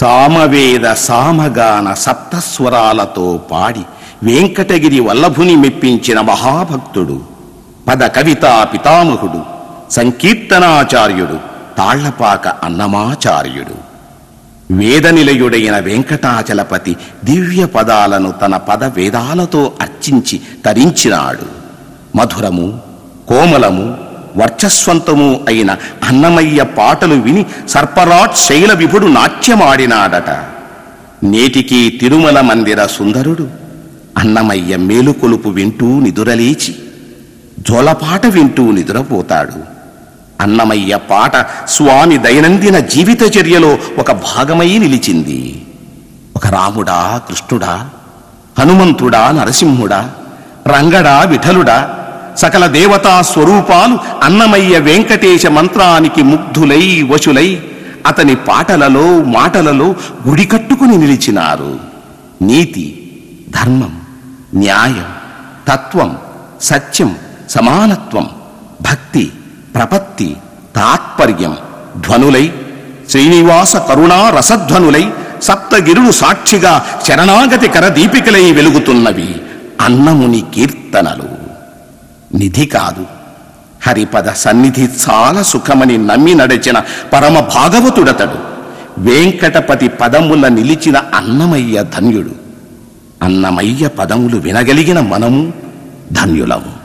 సామవేద సామగాన సప్తస్వరాలతో పాడి వెంకటగిరి వల్లభుని మెప్పించిన మహాభక్తుడు పద కవితా పితామహుడు సంకీర్తనాచార్యుడు తాళ్ళపాక అన్నమాచార్యుడు. వేదనిలయుడైన వెంకటాచలపతి దివ్య పదాలను తన పద వేదాలతో అర్చించి తరించినాడు. మధురము కోమలము వర్చస్వంతము అయిన అన్నమయ్య పాటలు విని సర్పరాట్ శైల విభుడు నాట్యమాడినాడట. నేటికి తిరుమల మందిర సుందరుడు అన్నమయ్య మేలుకొలుపు వింటూ నిదురలేచి జోలపాట వింటూ నిద్రపోతాడు. అన్నమయ్య పాట స్వామి దైనందిన జీవిత చర్యలో ఒక భాగమై నిలిచింది. ఒక రాముడా కృష్ణుడా హనుమంతుడా నరసింహుడా రంగడా విఠలుడా సకల దేవతా స్వరూపాలు అన్నమయ్య వెంకటేశ మంత్రానికి ముగ్ధులై వశులై అతని పాటలలో మాటలలో గుడి కట్టుకుని నిలిచినారు. నీతి ధర్మం న్యాయం తత్వం సత్యం సమానత్వం భక్తి ప్రపత్తి తాత్పర్యం ధ్వనులై శ్రీనివాస కరుణా రసధ్వనులై సప్తగిరులు సాక్షిగా శరణాగతి కరదీపికలై వెలుగుతున్నవి అన్నముని కీర్తనలు. నిధి కాదు. హరిపద సన్నిధి చాలా సుఖమని నమ్మి నడిచిన పరమ భాగవతుడతడు. వెంకటపతి పదముల నిలిచిన అన్నమయ్య ధన్యుడు. అన్నమయ్య పదములు వినగలిగిన మనము ధన్యులము.